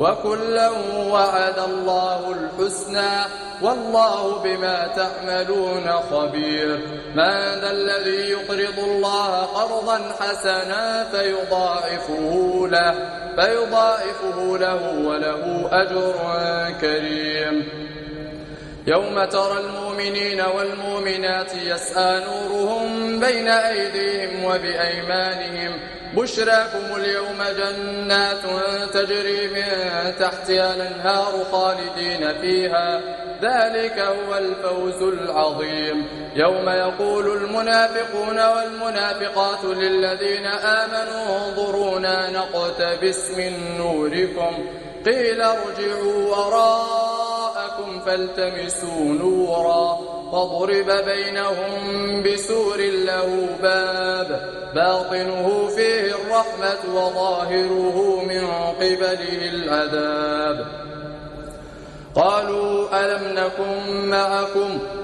وكلا وعد الله الحسنى والله بما تعملون خبير من ذا الذي يقرض الله قرضا حسنا فيضاعفه له فيضاعفه له وله أجر كريم. يوم ترى المؤمنين والمؤمنات يسأى نورهم بين أيديهم وبأيمانهم بشراكم اليوم جنات تجري من تحتها الأنهار خالدين فيها. ذلك هو الفوز العظيم. يوم يقول المنافقون والمنافقات للذين آمنوا انظرونا نقتبس من نوركم. قيل ارجعوا وراءكم فالتمسوا نورا. وضرب بينهم بسور له باب باطنه فيه الرحمة وظاهره من قبله العذاب قالوا ألم نكن معكم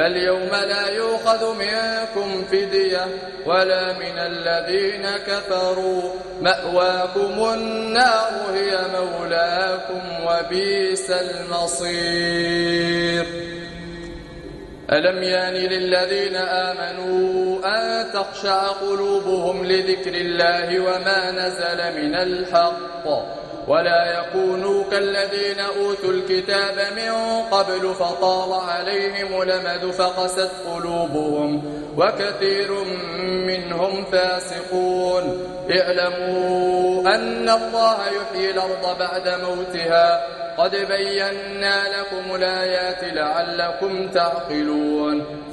فاليوم لا يؤخذ منكم فدية ولا من الذين كفروا مأواكم النار هي مولاكم وبيس المصير ألم يان للذين آمنوا أن تخشع قلوبهم لذكر الله وما نزل من الحق ولا يكونوا كالذين أوتوا الكتاب من قبل فطال عليهم لمد فقست قلوبهم وكثير منهم فاسقون اعلموا أن الله يحيي الأرض بعد موتها قد بينا لكم الآيات لعلكم تعقلون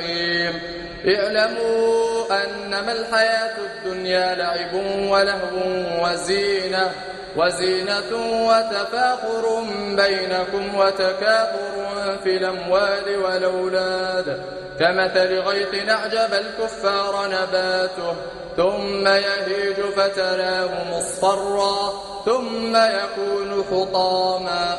الرحيم اعلموا أنما الحياة الدنيا لعب ولهو وزينة وزينة وتفاخر بينكم وتكاثر في الأموال والأولاد. كمثل غيث نعجب الكفار نباته ثم يهيج فتراه مصفرا ثم يكون خطاما.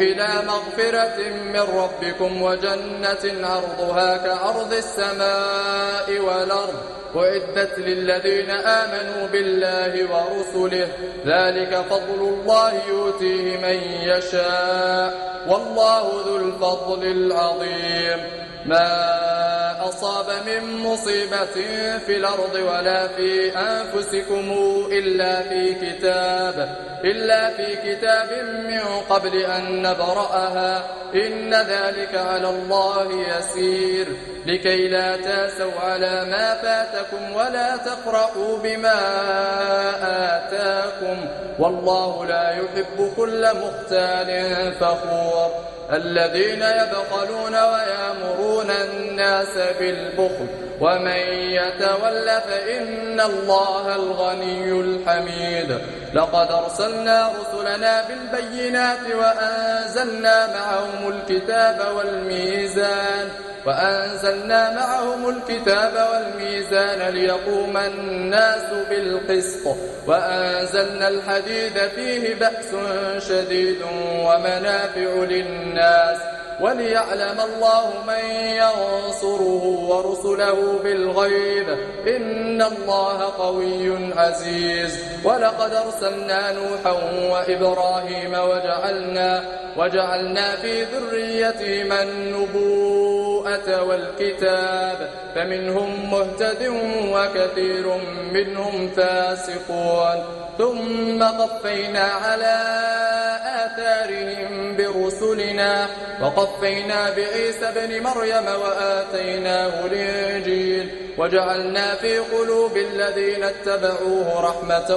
إلى مغفرة من ربكم وجنة أرضها كأرض السماء والأرض وإدت للذين آمنوا بالله ورسله ذلك فضل الله يؤتيه من يشاء والله ذو الفضل العظيم. ما أصاب من مصيبة في الأرض ولا في أنفسكم إلا في كتاب إلا في كتاب من قبل أن نبرأها. إن ذلك على الله يسير. لكي لا تاسوا على ما فاتكم ولا تقرأوا بما آتاكم. والله لا يحب كل مختال فخور. الذين يبخلون ويأمرون الناس بالبخل ومن يتول فإن الله الغني الحميد. لقد أرسلنا رسلنا بالبينات وأنزلنا معهم الكتاب والميزان وأنزلنا معهم الكتاب والميزان ليقوم الناس بالقسط وأنزلنا الحديد فيه بأس شديد ومنافع للناس وليعلم الله من ينصره ورسله بالغيب إن الله قوي عزيز ولقد أرسلنا نوحا وإبراهيم وجعلنا, وجعلنا في ذريتهم النبوة والكتاب فمنهم مهتد وكثير منهم فاسقون. ثم قفينا على آثارهم برسلنا وقفينا بعيسى بن مريم وآتيناه الإنجيل. وجعلنا في قلوب الذين اتبعوه رحمة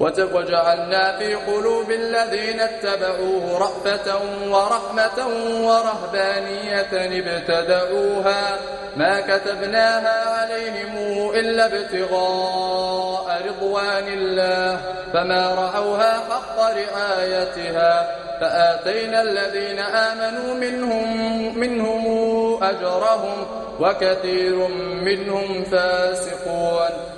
وجعلنا في قلوب الذين اتبعوه رأفة ورحمة ورهبانية ابتدعوها ما كتبناها عليهم إلا ابتغاء رضوان الله فما رأوها حق رعايتها فآتينا الذين آمنوا منهم, منهم أجرهم وكثير منهم فاسقون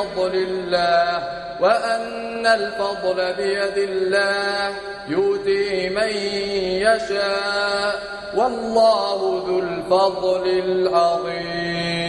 فضل الله وأن الفضل بيد الله يؤتي من يشاء والله ذو الفضل العظيم.